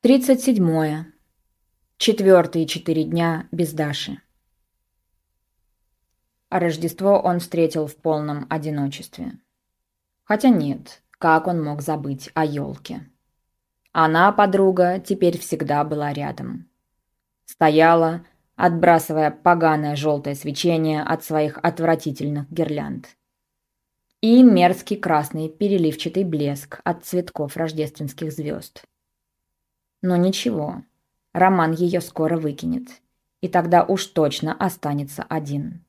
Тридцать седьмое. Четвертые четыре дня без Даши. А Рождество он встретил в полном одиночестве. Хотя нет, как он мог забыть о елке? Она, подруга, теперь всегда была рядом. Стояла, отбрасывая поганое желтое свечение от своих отвратительных гирлянд. И мерзкий красный переливчатый блеск от цветков рождественских звезд. Но ничего, Роман ее скоро выкинет, и тогда уж точно останется один.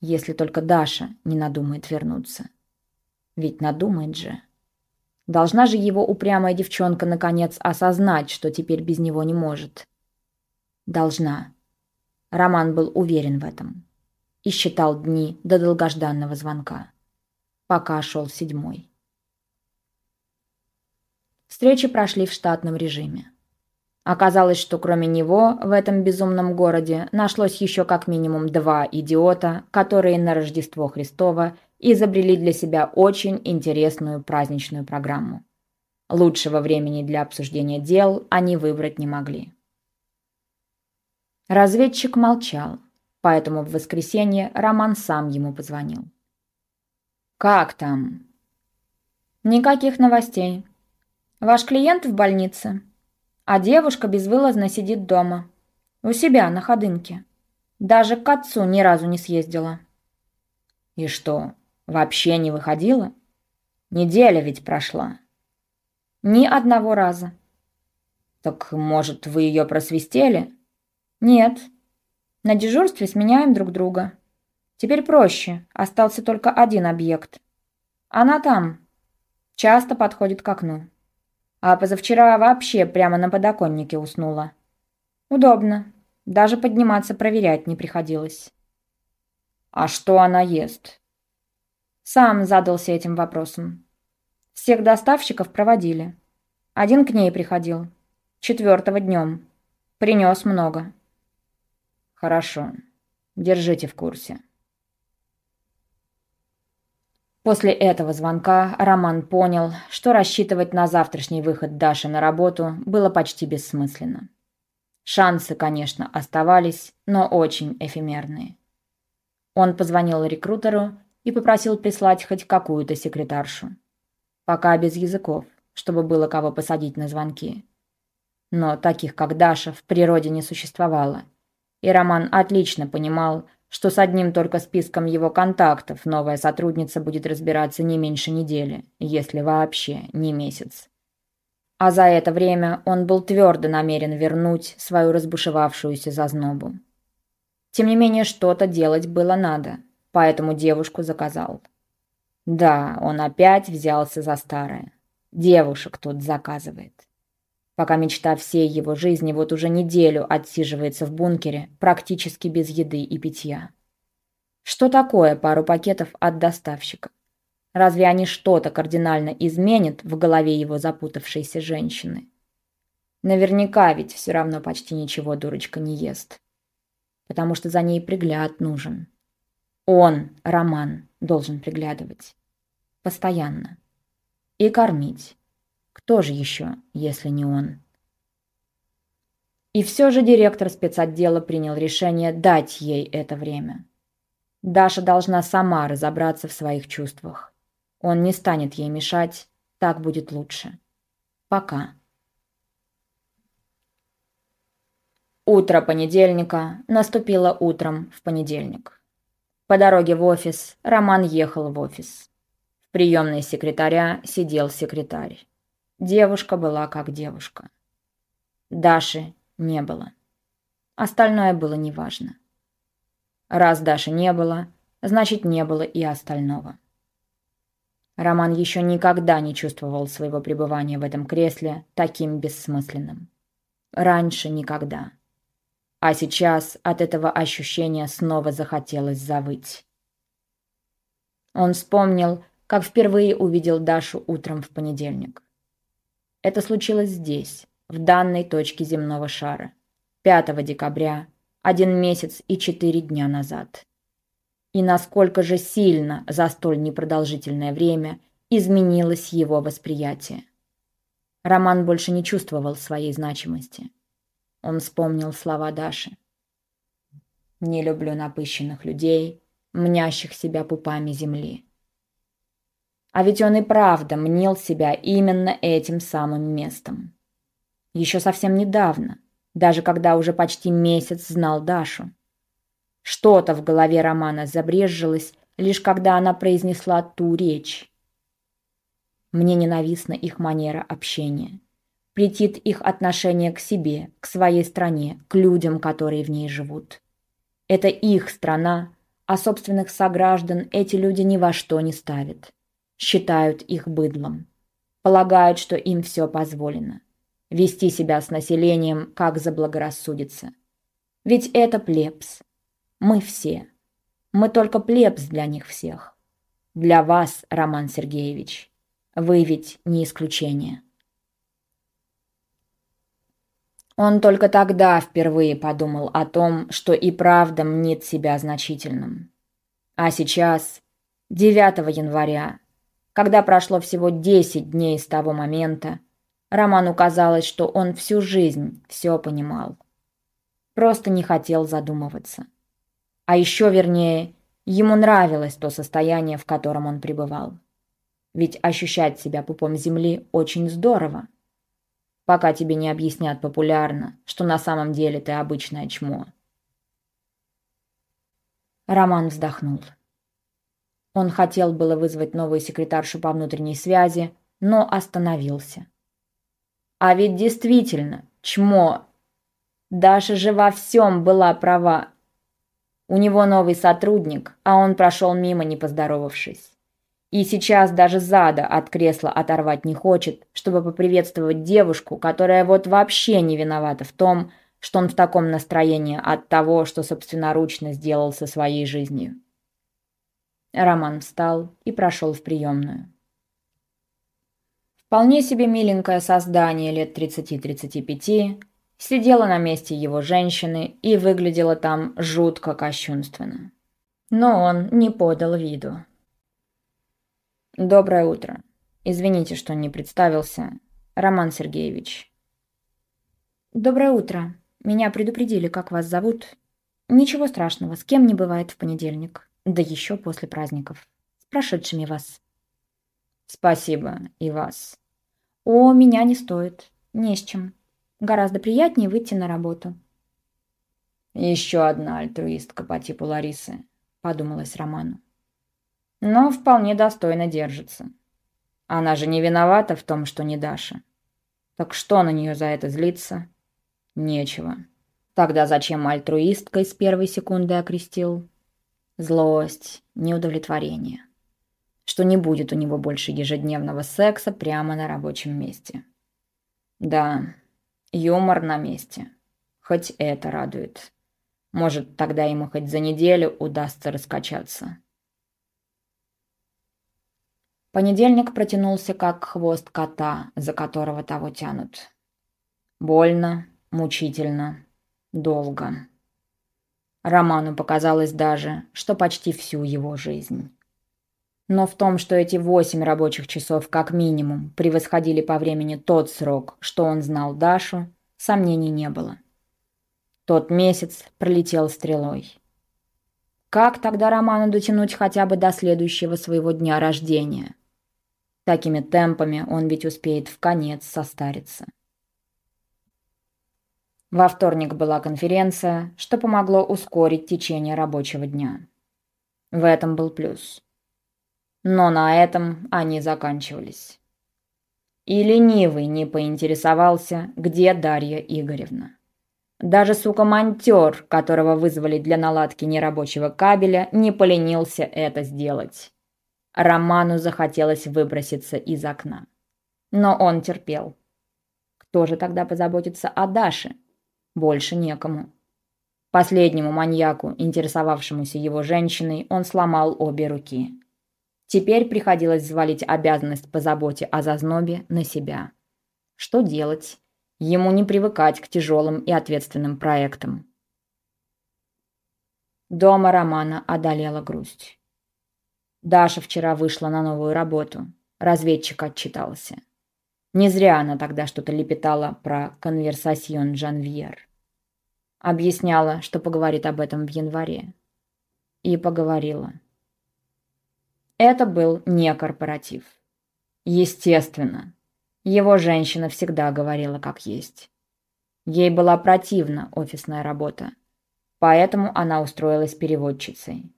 Если только Даша не надумает вернуться. Ведь надумает же. Должна же его упрямая девчонка наконец осознать, что теперь без него не может. Должна. Роман был уверен в этом. И считал дни до долгожданного звонка. Пока шел седьмой. Встречи прошли в штатном режиме. Оказалось, что кроме него в этом безумном городе нашлось еще как минимум два идиота, которые на Рождество Христово изобрели для себя очень интересную праздничную программу. Лучшего времени для обсуждения дел они выбрать не могли. Разведчик молчал, поэтому в воскресенье Роман сам ему позвонил. «Как там?» «Никаких новостей», Ваш клиент в больнице, а девушка безвылазно сидит дома. У себя, на ходынке. Даже к отцу ни разу не съездила. И что, вообще не выходила? Неделя ведь прошла. Ни одного раза. Так, может, вы ее просвистели? Нет. На дежурстве сменяем друг друга. Теперь проще, остался только один объект. Она там. Часто подходит к окну. А позавчера вообще прямо на подоконнике уснула. Удобно. Даже подниматься проверять не приходилось. А что она ест? Сам задался этим вопросом. Всех доставщиков проводили. Один к ней приходил. Четвертого днем. Принес много. Хорошо. Держите в курсе. После этого звонка Роман понял, что рассчитывать на завтрашний выход Даши на работу было почти бессмысленно. Шансы, конечно, оставались, но очень эфемерные. Он позвонил рекрутеру и попросил прислать хоть какую-то секретаршу. Пока без языков, чтобы было кого посадить на звонки. Но таких, как Даша, в природе не существовало. И Роман отлично понимал, что с одним только списком его контактов новая сотрудница будет разбираться не меньше недели, если вообще не месяц. А за это время он был твердо намерен вернуть свою разбушевавшуюся зазнобу. Тем не менее, что-то делать было надо, поэтому девушку заказал. Да, он опять взялся за старое. Девушек тут заказывает пока мечта всей его жизни вот уже неделю отсиживается в бункере, практически без еды и питья. Что такое пару пакетов от доставщика? Разве они что-то кардинально изменят в голове его запутавшейся женщины? Наверняка ведь все равно почти ничего дурочка не ест. Потому что за ней пригляд нужен. Он, Роман, должен приглядывать. Постоянно. И кормить. Кто же еще, если не он? И все же директор спецотдела принял решение дать ей это время. Даша должна сама разобраться в своих чувствах. Он не станет ей мешать, так будет лучше. Пока. Утро понедельника наступило утром в понедельник. По дороге в офис Роман ехал в офис. В приемной секретаря сидел секретарь. Девушка была как девушка. Даши не было. Остальное было неважно. Раз Даши не было, значит не было и остального. Роман еще никогда не чувствовал своего пребывания в этом кресле таким бессмысленным. Раньше никогда. А сейчас от этого ощущения снова захотелось завыть. Он вспомнил, как впервые увидел Дашу утром в понедельник. Это случилось здесь, в данной точке земного шара, 5 декабря, один месяц и четыре дня назад. И насколько же сильно за столь непродолжительное время изменилось его восприятие. Роман больше не чувствовал своей значимости. Он вспомнил слова Даши. «Не люблю напыщенных людей, мнящих себя пупами земли». А ведь он и правда мнил себя именно этим самым местом. Еще совсем недавно, даже когда уже почти месяц знал Дашу. Что-то в голове Романа забрежилось, лишь когда она произнесла ту речь. Мне ненавистна их манера общения. Претит их отношение к себе, к своей стране, к людям, которые в ней живут. Это их страна, а собственных сограждан эти люди ни во что не ставят. Считают их быдлом. Полагают, что им все позволено. Вести себя с населением, как заблагорассудится. Ведь это плебс. Мы все. Мы только плебс для них всех. Для вас, Роман Сергеевич. Вы ведь не исключение. Он только тогда впервые подумал о том, что и правда мнит себя значительным. А сейчас, 9 января, когда прошло всего 10 дней с того момента, Роману казалось, что он всю жизнь все понимал. Просто не хотел задумываться. А еще вернее, ему нравилось то состояние, в котором он пребывал. Ведь ощущать себя пупом земли очень здорово. Пока тебе не объяснят популярно, что на самом деле ты обычное чмо. Роман вздохнул. Он хотел было вызвать новую секретаршу по внутренней связи, но остановился. А ведь действительно, чмо. Даша же во всем была права. У него новый сотрудник, а он прошел мимо, не поздоровавшись. И сейчас даже зада от кресла оторвать не хочет, чтобы поприветствовать девушку, которая вот вообще не виновата в том, что он в таком настроении от того, что собственноручно сделал со своей жизнью. Роман встал и прошел в приемную. Вполне себе миленькое создание лет 30-35 сидела на месте его женщины и выглядела там жутко кощунственно. Но он не подал виду. «Доброе утро. Извините, что не представился. Роман Сергеевич». «Доброе утро. Меня предупредили, как вас зовут. Ничего страшного, с кем не бывает в понедельник. Да еще после праздников. С прошедшими вас». «Спасибо. И вас». «О, меня не стоит. Не с чем. Гораздо приятнее выйти на работу». «Еще одна альтруистка по типу Ларисы», — подумалось Роману но вполне достойно держится. Она же не виновата в том, что не Даша. Так что на нее за это злиться? Нечего. Тогда зачем альтруисткой с первой секунды окрестил? Злость, неудовлетворение. Что не будет у него больше ежедневного секса прямо на рабочем месте. Да, юмор на месте. Хоть это радует. Может, тогда ему хоть за неделю удастся раскачаться. Понедельник протянулся как хвост кота, за которого того тянут. Больно, мучительно, долго. Роману показалось даже, что почти всю его жизнь. Но в том, что эти восемь рабочих часов как минимум превосходили по времени тот срок, что он знал Дашу, сомнений не было. Тот месяц пролетел стрелой. Как тогда Роману дотянуть хотя бы до следующего своего дня рождения? Такими темпами он ведь успеет в конец состариться. Во вторник была конференция, что помогло ускорить течение рабочего дня. В этом был плюс. Но на этом они заканчивались. И ленивый не поинтересовался, где Дарья Игоревна. Даже сука-монтер, которого вызвали для наладки нерабочего кабеля, не поленился это сделать. Роману захотелось выброситься из окна. Но он терпел. Кто же тогда позаботится о Даше? Больше некому. Последнему маньяку, интересовавшемуся его женщиной, он сломал обе руки. Теперь приходилось взвалить обязанность по заботе о зазнобе на себя. Что делать? Ему не привыкать к тяжелым и ответственным проектам. Дома Романа одолела грусть. Даша вчера вышла на новую работу. Разведчик отчитался. Не зря она тогда что-то лепетала про конверсасьон Жанвьер. Объясняла, что поговорит об этом в январе. И поговорила. Это был не корпоратив. Естественно. Его женщина всегда говорила как есть. Ей была противна офисная работа. Поэтому она устроилась переводчицей.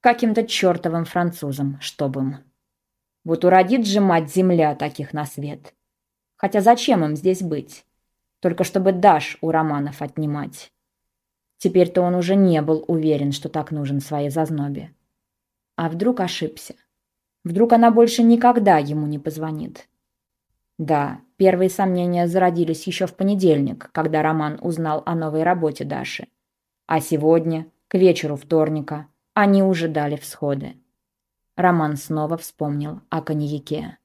Каким-то чертовым французом, чтобы им. Вот уродит же мать земля таких на свет. Хотя зачем им здесь быть? Только чтобы Даш у Романов отнимать. Теперь-то он уже не был уверен, что так нужен своей зазнобе. А вдруг ошибся? Вдруг она больше никогда ему не позвонит? Да, первые сомнения зародились еще в понедельник, когда Роман узнал о новой работе Даши. А сегодня, к вечеру вторника, они уже дали всходы. Роман снова вспомнил о коньяке.